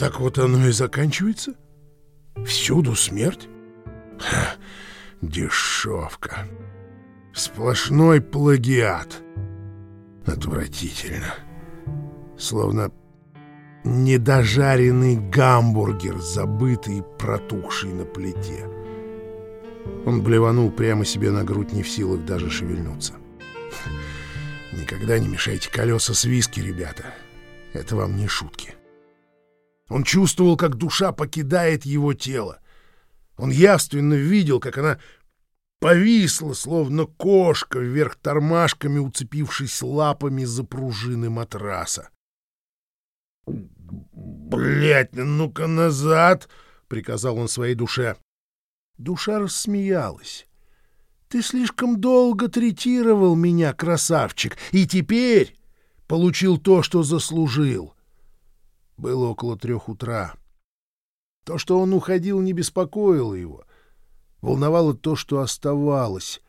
так вот оно и заканчивается? Всюду смерть? Ха, дешевка. Сплошной плагиат. Отвратительно. Словно недожаренный гамбургер, забытый и протухший на плите. Он блеванул прямо себе на грудь, не в силах даже шевельнуться. Никогда не мешайте колеса с виски, ребята. Это вам не шутки. Он чувствовал, как душа покидает его тело. Он явственно видел, как она повисла, словно кошка, вверх тормашками, уцепившись лапами за пружины матраса. «Блядь, ну-ка назад!» — приказал он своей душе. Душа рассмеялась. «Ты слишком долго третировал меня, красавчик, и теперь получил то, что заслужил». Было около трех утра. То, что он уходил, не беспокоило его. Волновало то, что оставалось,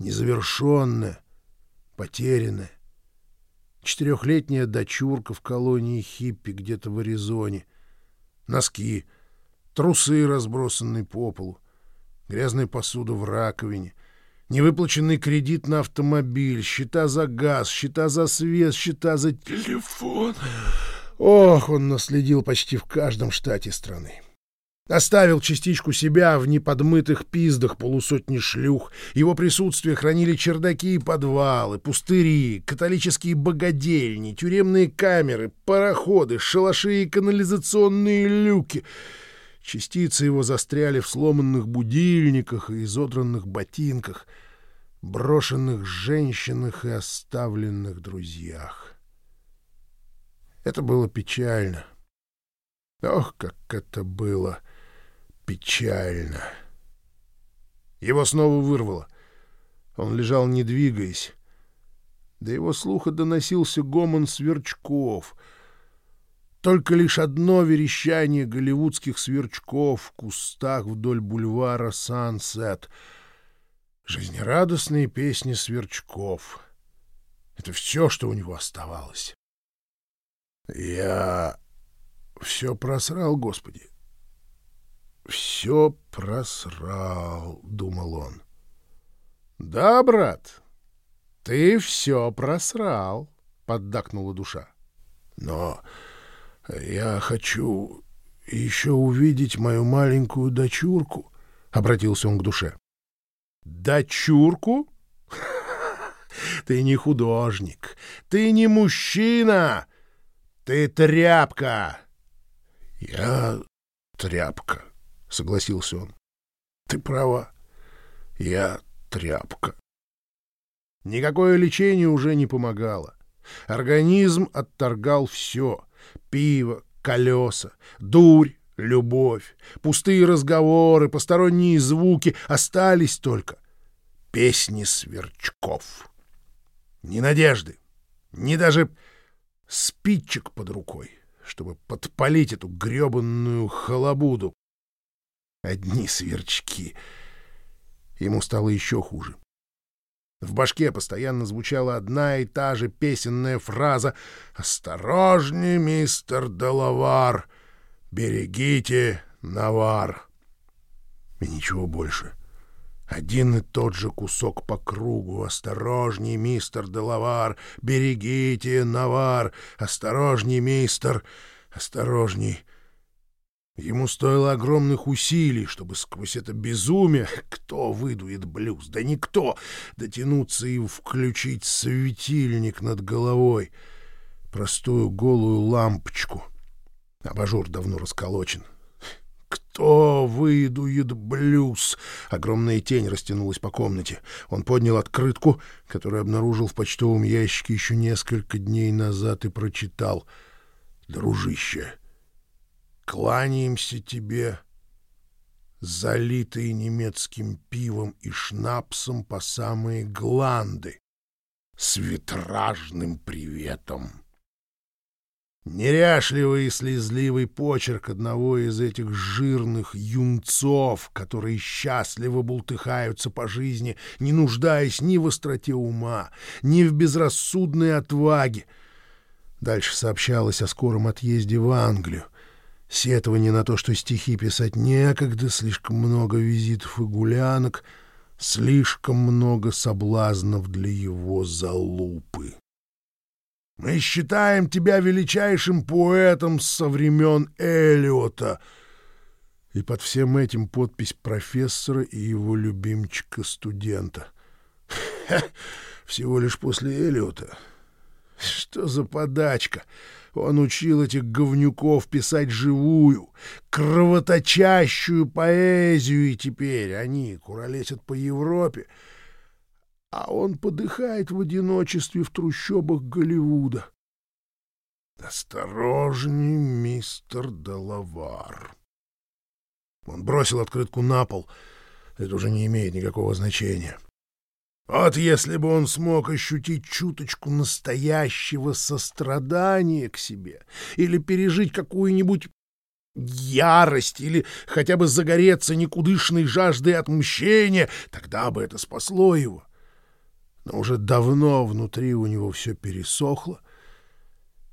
незавершенное, потерянное. Четырехлетняя дочурка в колонии хиппи где-то в Аризоне. Носки, трусы, разбросанные по полу, грязная посуда в раковине, невыплаченный кредит на автомобиль, счета за газ, счета за свет, счета за телефон. Ох, он наследил почти в каждом штате страны. Оставил частичку себя в неподмытых пиздах полусотни шлюх. Его присутствие хранили чердаки и подвалы, пустыри, католические богадельни, тюремные камеры, пароходы, шалаши и канализационные люки. Частицы его застряли в сломанных будильниках и изодранных ботинках, брошенных женщинах и оставленных друзьях. Это было печально. Ох, как это было печально. Его снова вырвало. Он лежал, не двигаясь. До его слуха доносился гомон сверчков. Только лишь одно верещание голливудских сверчков в кустах вдоль бульвара Сансет. Жизнерадостные песни сверчков. Это все, что у него оставалось. Я все просрал, Господи. «Все просрал», — думал он. «Да, брат, ты все просрал», — поддакнула душа. «Но я хочу еще увидеть мою маленькую дочурку», — обратился он к душе. «Дочурку? Ты не художник, ты не мужчина, ты тряпка!» «Я тряпка», — согласился он. — Ты права. Я тряпка. Никакое лечение уже не помогало. Организм отторгал все — пиво, колеса, дурь, любовь, пустые разговоры, посторонние звуки. Остались только песни сверчков. Ни надежды, ни даже спичек под рукой, чтобы подпалить эту гребанную халабуду. Одни сверчки. Ему стало еще хуже. В башке постоянно звучала одна и та же песенная фраза «Осторожней, мистер Делавар! Берегите навар!» И ничего больше. Один и тот же кусок по кругу. «Осторожней, мистер Делавар! Берегите навар! Осторожней, мистер! Осторожней!» Ему стоило огромных усилий, чтобы сквозь это безумие, кто выдует блюз, да никто, дотянуться и включить светильник над головой, простую голую лампочку. Абажур давно расколочен. «Кто выдует блюз?» Огромная тень растянулась по комнате. Он поднял открытку, которую обнаружил в почтовом ящике еще несколько дней назад, и прочитал. «Дружище!» кланяемся тебе, залитые немецким пивом и шнапсом по самые гланды, с витражным приветом. Неряшливый и слезливый почерк одного из этих жирных юнцов, которые счастливо бултыхаются по жизни, не нуждаясь ни в остроте ума, ни в безрассудной отваге. Дальше сообщалось о скором отъезде в Англию. Сетование на то, что стихи писать некогда, слишком много визитов и гулянок, слишком много соблазнов для его залупы. «Мы считаем тебя величайшим поэтом со времен Элиота», и под всем этим подпись профессора и его любимчика-студента. Всего лишь после Элиота. Что за подачка? Он учил этих говнюков писать живую, кровоточащую поэзию, и теперь они куролесят по Европе, а он подыхает в одиночестве в трущобах Голливуда. «Осторожней, мистер Делавар!» Он бросил открытку на пол. Это уже не имеет никакого значения. Вот если бы он смог ощутить чуточку настоящего сострадания к себе или пережить какую-нибудь ярость или хотя бы загореться никудышной жаждой отмщения, тогда бы это спасло его. Но уже давно внутри у него все пересохло,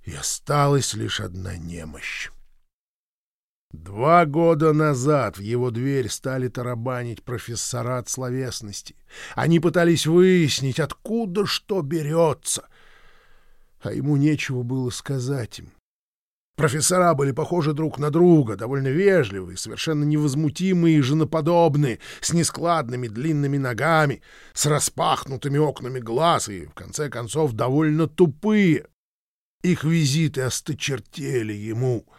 и осталась лишь одна немощь. Два года назад в его дверь стали тарабанить профессора от словесности. Они пытались выяснить, откуда что берется. А ему нечего было сказать им. Профессора были похожи друг на друга, довольно вежливые, совершенно невозмутимые и женоподобные, с нескладными длинными ногами, с распахнутыми окнами глаз и, в конце концов, довольно тупые. Их визиты осточертели ему —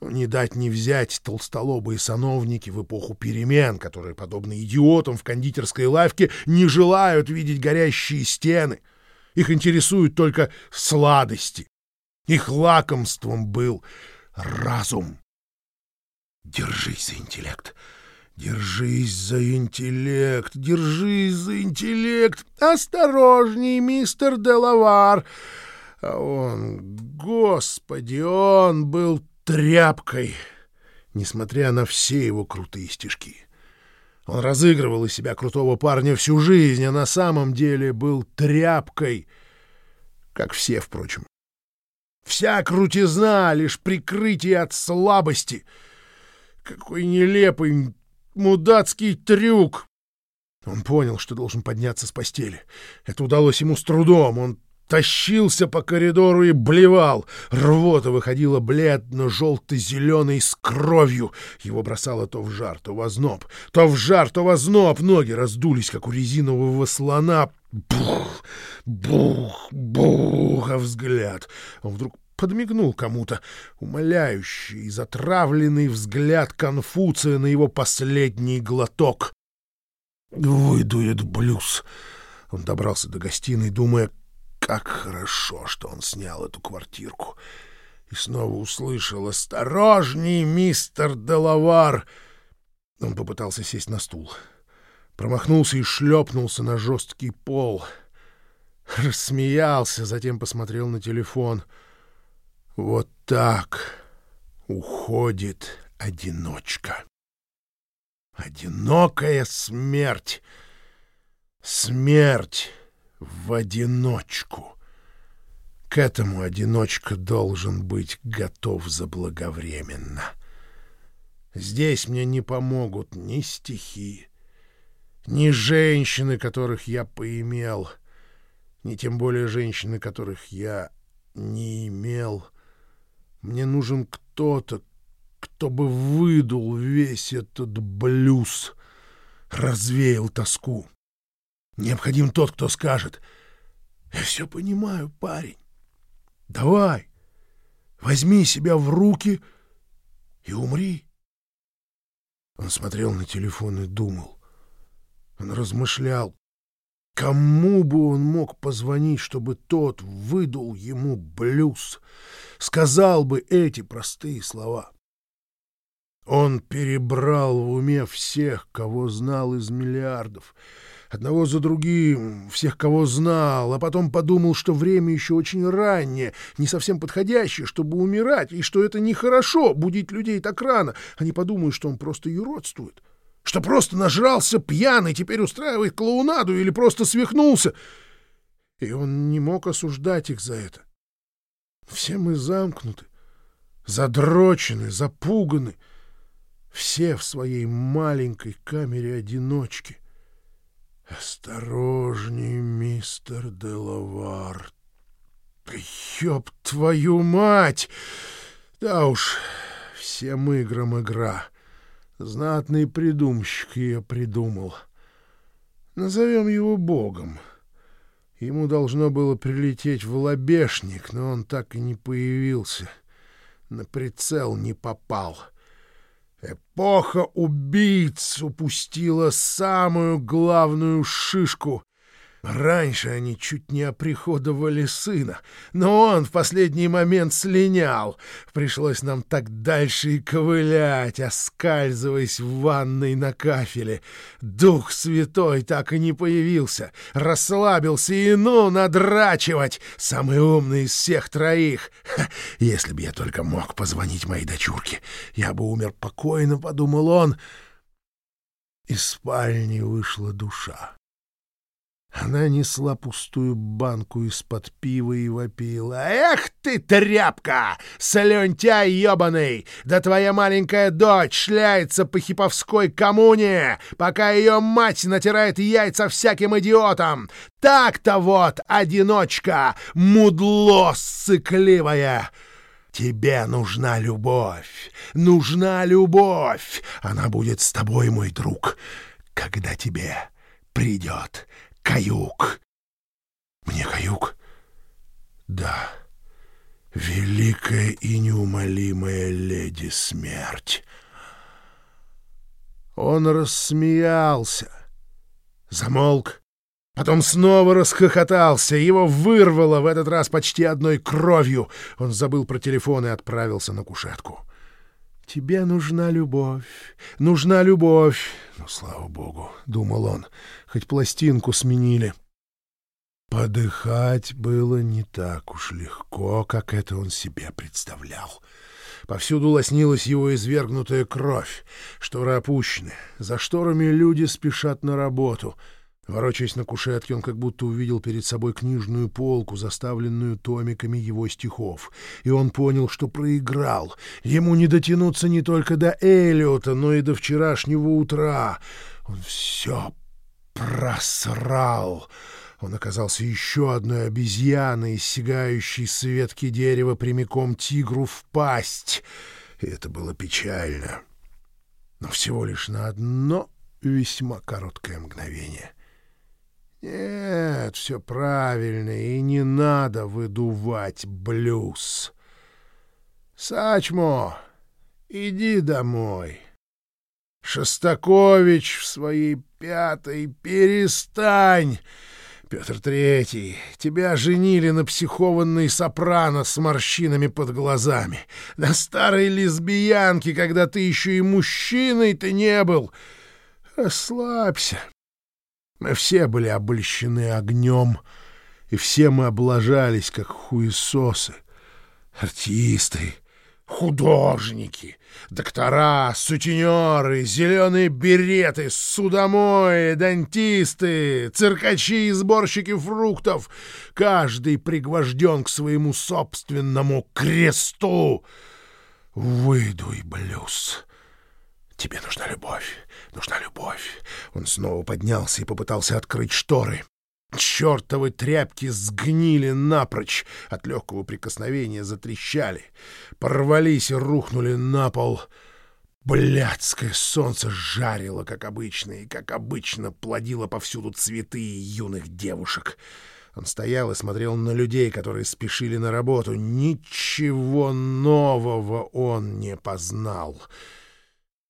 не дать не взять толстолобые сановники в эпоху перемен, которые, подобно идиотам в кондитерской лавке, не желают видеть горящие стены. Их интересуют только сладости. Их лакомством был разум. Держись за интеллект. Держись за интеллект, держись за интеллект. Осторожней, мистер Делавар. А он, господи, он был тряпкой, несмотря на все его крутые стишки. Он разыгрывал из себя крутого парня всю жизнь, а на самом деле был тряпкой, как все, впрочем. Вся крутизна — лишь прикрытие от слабости. Какой нелепый, мудацкий трюк! Он понял, что должен подняться с постели. Это удалось ему с трудом. Он тащился по коридору и блевал. Рвота выходила бледно-желто-зеленой с кровью. Его бросало то в жар, то в озноб, то в жар, то в озноб. Ноги раздулись, как у резинового слона. Бух, бух, бух, а взгляд. Он вдруг подмигнул кому-то. Умоляющий, затравленный взгляд Конфуция на его последний глоток. «Выдует блюз». Он добрался до гостиной, думая, как хорошо, что он снял эту квартирку. И снова услышал «Осторожней, мистер Делавар!» Он попытался сесть на стул. Промахнулся и шлепнулся на жесткий пол. Рассмеялся, затем посмотрел на телефон. Вот так уходит одиночка. Одинокая смерть. Смерть в одиночку. К этому одиночка должен быть готов заблаговременно. Здесь мне не помогут ни стихи, ни женщины, которых я поимел, ни тем более женщины, которых я не имел. Мне нужен кто-то, кто бы выдул весь этот блюз, развеял тоску. Необходим тот, кто скажет. Я все понимаю, парень. Давай, возьми себя в руки и умри. Он смотрел на телефон и думал. Он размышлял, кому бы он мог позвонить, чтобы тот выдул ему блюз, сказал бы эти простые слова. Он перебрал в уме всех, кого знал из миллиардов — одного за другим, всех, кого знал, а потом подумал, что время еще очень раннее, не совсем подходящее, чтобы умирать, и что это нехорошо будить людей так рано. Они подумают, что он просто юродствует, что просто нажрался пьяный, теперь устраивает клоунаду или просто свихнулся. И он не мог осуждать их за это. Все мы замкнуты, задрочены, запуганы, все в своей маленькой камере одиночки. Осторожней, мистер Делавар. Ёб твою мать! Да уж, всем играм игра. Знатный придумщик ее придумал. Назовем его богом. Ему должно было прилететь в лобешник, но он так и не появился. На прицел не попал. Эпоха убийц упустила самую главную шишку — Раньше они чуть не оприходовали сына, но он в последний момент слинял. Пришлось нам так дальше и ковылять, оскальзываясь в ванной на кафеле. Дух святой так и не появился, расслабился и ну надрачивать. Самый умный из всех троих. Ха, если бы я только мог позвонить моей дочурке, я бы умер покойно, подумал он. Из спальни вышла душа. Она несла пустую банку из-под пива и вопила. «Эх ты, тряпка! Слюнтяй ебаный! Да твоя маленькая дочь шляется по хиповской коммуне, пока ее мать натирает яйца всяким идиотам! Так-то вот, одиночка, мудло сыкливая!» Тебе нужна любовь, нужна любовь. Она будет с тобой, мой друг, когда тебе придет каюк. Мне каюк? Да. Великая и неумолимая леди смерть. Он рассмеялся, замолк, потом снова расхохотался, его вырвало в этот раз почти одной кровью. Он забыл про телефон и отправился на кушетку. «Тебе нужна любовь, нужна любовь!» «Ну, слава богу!» — думал он, — «хоть пластинку сменили». Подыхать было не так уж легко, как это он себе представлял. Повсюду лоснилась его извергнутая кровь, шторы опущены, за шторами люди спешат на работу — Ворочаясь на кушетке, он как будто увидел перед собой книжную полку, заставленную томиками его стихов. И он понял, что проиграл. Ему не дотянуться не только до Эллиота, но и до вчерашнего утра. Он все просрал. Он оказался еще одной обезьяной, сигающей с ветки дерева прямиком тигру в пасть. И это было печально. Но всего лишь на одно весьма короткое мгновение. Нет, все правильно, и не надо выдувать блюз. Сачмо, иди домой. Шостакович в своей пятой перестань. Петр Третий, тебя женили на психованной сопрано с морщинами под глазами, на старой лесбиянке, когда ты еще и мужчиной-то не был. Расслабься. Мы все были обольщены огнем, и все мы облажались, как хуесосы. Артисты, художники, доктора, сутенеры, зеленые береты, судомои, дантисты, циркачи и сборщики фруктов. Каждый пригвожден к своему собственному кресту. Выдуй, блюз. Тебе нужна любовь, нужна любовь. Он снова поднялся и попытался открыть шторы. Чёртовы тряпки сгнили напрочь, от легкого прикосновения затрещали, порвались и рухнули на пол. Блядское солнце жарило, как обычно, и, как обычно, плодило повсюду цветы юных девушек. Он стоял и смотрел на людей, которые спешили на работу. Ничего нового он не познал.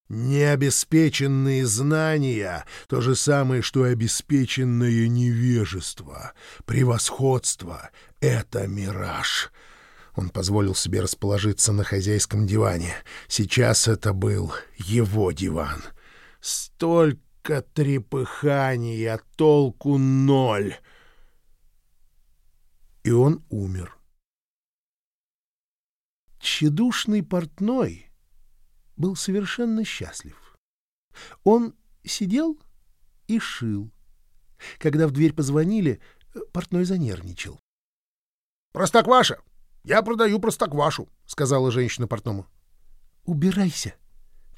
Необеспеченные знания — то же самое, что обеспеченное невежество. Превосходство — это мираж. Он позволил себе расположиться на хозяйском диване. Сейчас это был его диван. Столько трепыханий, толку ноль. И он умер. Тщедушный портной — был совершенно счастлив. Он сидел и шил. Когда в дверь позвонили, портной занервничал. — Простокваша, Я продаю простоквашу, — сказала женщина портному. — Убирайся.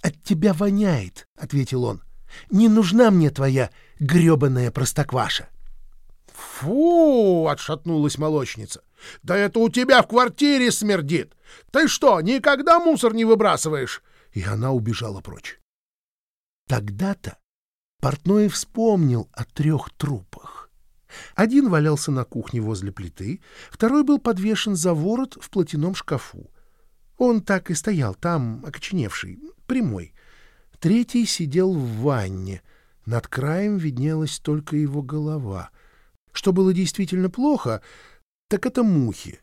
От тебя воняет, — ответил он. — Не нужна мне твоя гребаная простокваша. — Фу! — отшатнулась молочница. — Да это у тебя в квартире смердит! Ты что, никогда мусор не выбрасываешь? И она убежала прочь. Тогда-то портной вспомнил о трех трупах. Один валялся на кухне возле плиты, второй был подвешен за ворот в платяном шкафу. Он так и стоял там, окоченевший, прямой. Третий сидел в ванне. Над краем виднелась только его голова. Что было действительно плохо, так это мухи.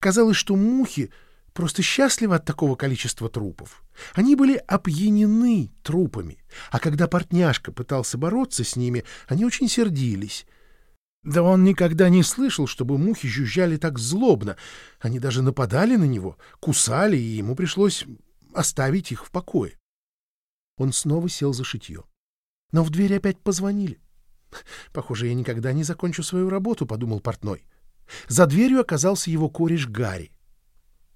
Казалось, что мухи просто счастливы от такого количества трупов. Они были опьянены трупами, а когда портняшка пытался бороться с ними, они очень сердились. Да он никогда не слышал, чтобы мухи жужжали так злобно. Они даже нападали на него, кусали, и ему пришлось оставить их в покое. Он снова сел за шитье. Но в дверь опять позвонили. «Похоже, я никогда не закончу свою работу», — подумал портной. За дверью оказался его кореш Гарри.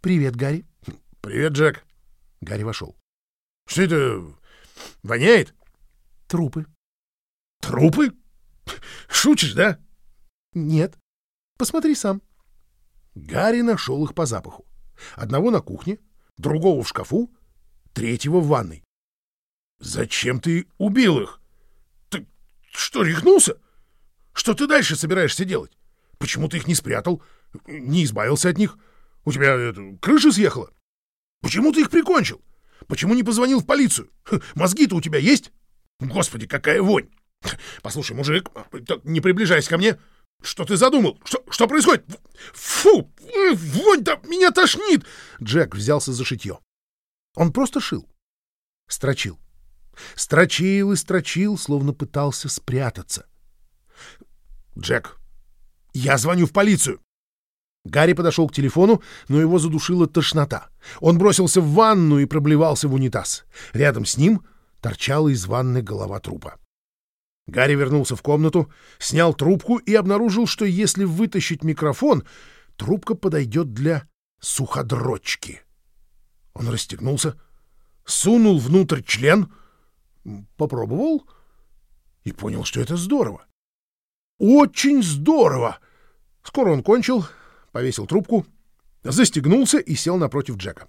«Привет, Гарри». «Привет, Джек». Гарри вошел. «Что это? Воняет?» «Трупы». «Трупы? Шутишь, да?» Нет. Посмотри сам. Гарри нашел их по запаху. Одного на кухне, другого в шкафу, третьего в ванной. Зачем ты убил их? Ты что, рехнулся? Что ты дальше собираешься делать? Почему ты их не спрятал, не избавился от них? У тебя это, крыша съехала? Почему ты их прикончил? Почему не позвонил в полицию? Мозги-то у тебя есть? Господи, какая вонь! Послушай, мужик, не приближайся ко мне. «Что ты задумал? Что, что происходит? Фу! Вонь да меня тошнит!» Джек взялся за шитье. Он просто шил. Строчил. Строчил и строчил, словно пытался спрятаться. «Джек, я звоню в полицию!» Гарри подошел к телефону, но его задушила тошнота. Он бросился в ванну и проблевался в унитаз. Рядом с ним торчала из ванны голова трупа. Гарри вернулся в комнату, снял трубку и обнаружил, что если вытащить микрофон, трубка подойдет для суходрочки. Он расстегнулся, сунул внутрь член, попробовал и понял, что это здорово. Очень здорово! Скоро он кончил, повесил трубку, застегнулся и сел напротив Джека.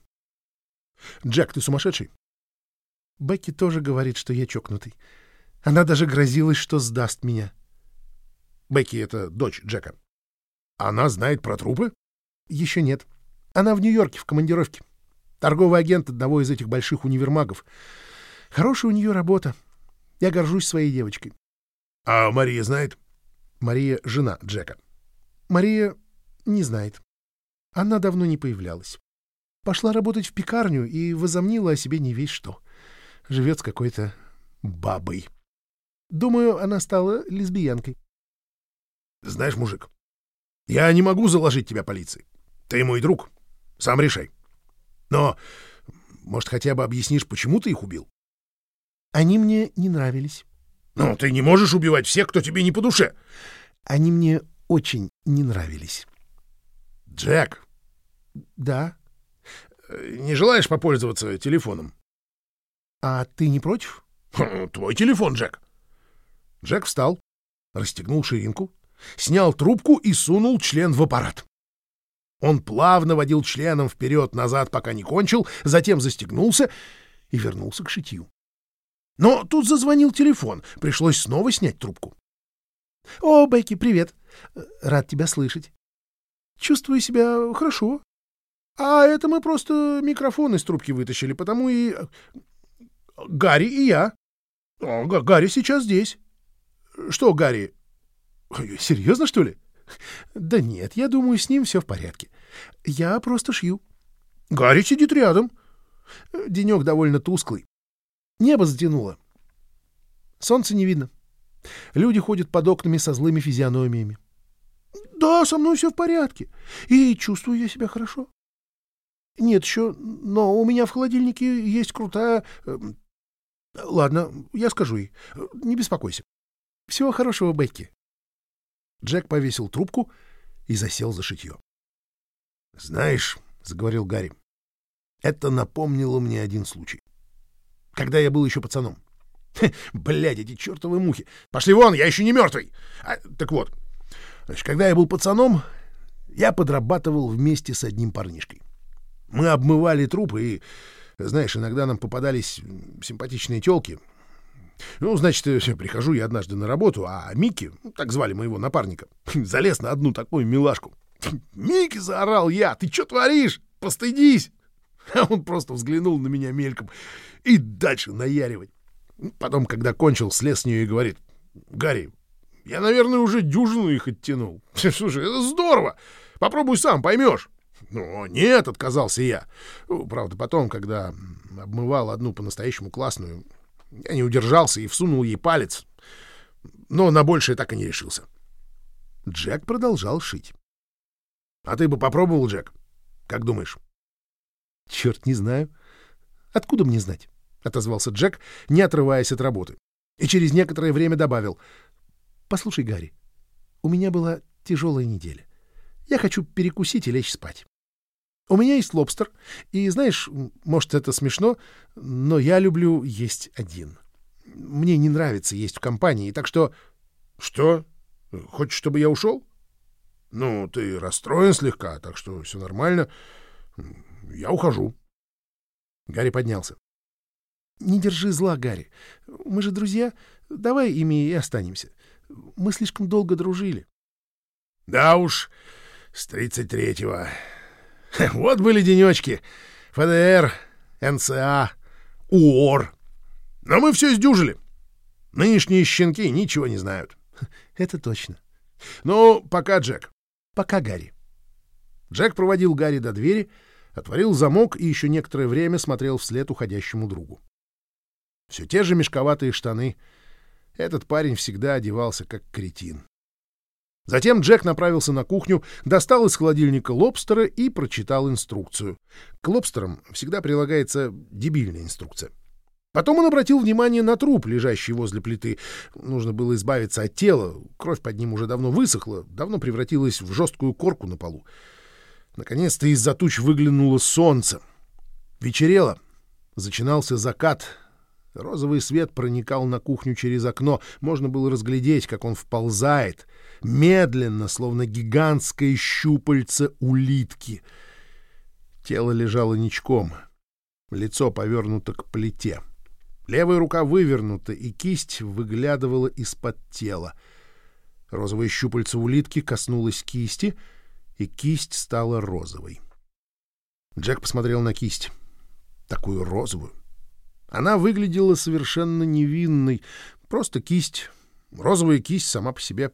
«Джек, ты сумасшедший?» «Бекки тоже говорит, что я чокнутый. Она даже грозилась, что сдаст меня. Бекки — это дочь Джека. Она знает про трупы? Еще нет. Она в Нью-Йорке, в командировке. Торговый агент одного из этих больших универмагов. Хорошая у нее работа. Я горжусь своей девочкой. А Мария знает? Мария — жена Джека. Мария не знает. Она давно не появлялась. Пошла работать в пекарню и возомнила о себе не весь что. Живет с какой-то бабой. Думаю, она стала лесбиянкой. Знаешь, мужик, я не могу заложить тебя полиции. Ты мой друг. Сам решай. Но, может, хотя бы объяснишь, почему ты их убил? Они мне не нравились. Ну, ты не можешь убивать всех, кто тебе не по душе. Они мне очень не нравились. Джек. Да. Не желаешь попользоваться телефоном? А ты не против? Твой телефон, Джек. Джек встал, расстегнул ширинку, снял трубку и сунул член в аппарат. Он плавно водил членом вперед-назад, пока не кончил, затем застегнулся и вернулся к шитью. Но тут зазвонил телефон, пришлось снова снять трубку. — О, Бекки, привет. Рад тебя слышать. Чувствую себя хорошо. А это мы просто микрофон из трубки вытащили, потому и... Гарри и я. О, Гарри сейчас здесь. Что, Гарри? Серьезно, что ли? Да нет, я думаю, с ним все в порядке. Я просто шью. Гарри сидит рядом. Денек довольно тусклый. Небо затянуло. Солнца не видно. Люди ходят под окнами со злыми физиономиями. Да, со мной все в порядке. И чувствую я себя хорошо. Нет еще, но у меня в холодильнике есть крутая... Эм, ладно, я скажу ей. Не беспокойся. Всего хорошего, Бекки. Джек повесил трубку и засел за шитье. «Знаешь», — заговорил Гарри, — «это напомнило мне один случай. Когда я был еще пацаном. Блядь, эти чертовы мухи! Пошли вон, я еще не мертвый! А, так вот, значит, когда я был пацаном, я подрабатывал вместе с одним парнишкой. Мы обмывали трупы, и, знаешь, иногда нам попадались симпатичные телки. Ну, значит, прихожу я однажды на работу, а Микки, ну, так звали моего напарника, залез на одну такую милашку. «Микки!» — заорал я. «Ты что творишь? Постыдись!» А он просто взглянул на меня мельком и дальше наяривать. Потом, когда кончил, слез с нее и говорит, «Гарри, я, наверное, уже дюжину их оттянул. Слушай, это здорово! Попробуй сам, поймешь». «Ну, нет», — отказался я. Ну, правда, потом, когда обмывал одну по-настоящему классную, я не удержался и всунул ей палец. Но на большее так и не решился. Джек продолжал шить. «А ты бы попробовал, Джек? Как думаешь?» «Черт, не знаю. Откуда мне знать?» — отозвался Джек, не отрываясь от работы. И через некоторое время добавил. «Послушай, Гарри, у меня была тяжелая неделя. Я хочу перекусить и лечь спать. У меня есть лобстер, и, знаешь, может, это смешно, но я люблю есть один. Мне не нравится есть в компании, так что... — Что? Хочешь, чтобы я ушел? — Ну, ты расстроен слегка, так что все нормально. Я ухожу. Гарри поднялся. — Не держи зла, Гарри. Мы же друзья. Давай ими и останемся. Мы слишком долго дружили. — Да уж, с тридцать третьего. Вот были денечки. ФДР, НЦА, УОР. Но мы все сдюжили. Нынешние щенки ничего не знают. — Это точно. — Ну, пока, Джек. — Пока, Гарри. Джек проводил Гарри до двери, отворил замок и еще некоторое время смотрел вслед уходящему другу. Все те же мешковатые штаны. Этот парень всегда одевался как кретин. Затем Джек направился на кухню, достал из холодильника лобстера и прочитал инструкцию. К лобстерам всегда прилагается дебильная инструкция. Потом он обратил внимание на труп, лежащий возле плиты. Нужно было избавиться от тела. Кровь под ним уже давно высохла, давно превратилась в жесткую корку на полу. Наконец-то из-за туч выглянуло солнце. Вечерело. Зачинался закат. Розовый свет проникал на кухню через окно. Можно было разглядеть, как он вползает — медленно, словно гигантское щупальце улитки. Тело лежало ничком, лицо повернуто к плите. Левая рука вывернута, и кисть выглядывала из-под тела. Розовое щупальце улитки коснулось кисти, и кисть стала розовой. Джек посмотрел на кисть. Такую розовую. Она выглядела совершенно невинной. Просто кисть. Розовая кисть сама по себе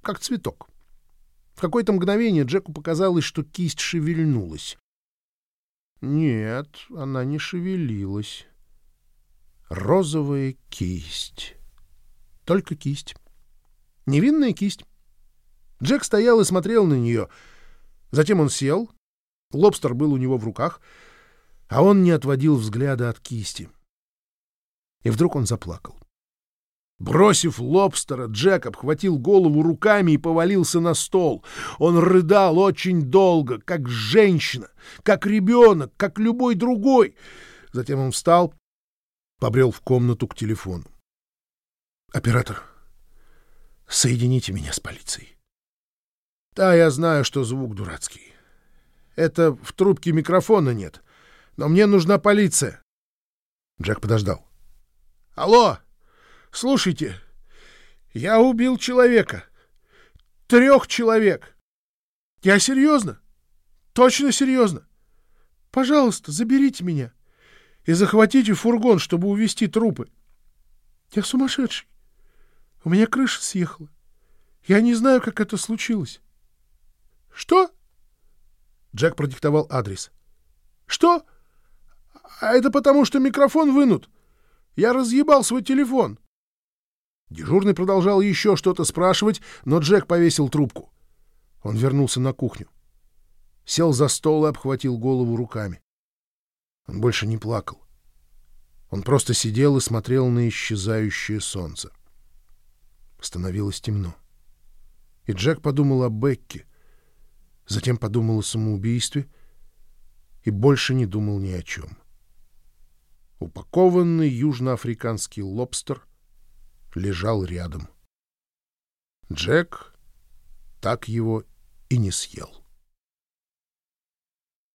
как цветок. В какое-то мгновение Джеку показалось, что кисть шевельнулась. Нет, она не шевелилась. Розовая кисть. Только кисть. Невинная кисть. Джек стоял и смотрел на нее. Затем он сел. Лобстер был у него в руках, а он не отводил взгляда от кисти. И вдруг он заплакал. Бросив лобстера, Джек обхватил голову руками и повалился на стол. Он рыдал очень долго, как женщина, как ребенок, как любой другой. Затем он встал, побрел в комнату к телефону. «Оператор, соедините меня с полицией». «Да, я знаю, что звук дурацкий. Это в трубке микрофона нет, но мне нужна полиция». Джек подождал. «Алло!» Слушайте, я убил человека. Трех человек. Я серьезно. Точно серьезно. Пожалуйста, заберите меня и захватите фургон, чтобы увезти трупы. Я сумасшедший. У меня крыша съехала. Я не знаю, как это случилось. Что? Джек продиктовал адрес. Что? А это потому, что микрофон вынут. Я разъебал свой телефон. Дежурный продолжал еще что-то спрашивать, но Джек повесил трубку. Он вернулся на кухню. Сел за стол и обхватил голову руками. Он больше не плакал. Он просто сидел и смотрел на исчезающее солнце. Становилось темно. И Джек подумал о Бекке. Затем подумал о самоубийстве и больше не думал ни о чем. Упакованный южноафриканский лобстер лежал рядом. Джек так его и не съел.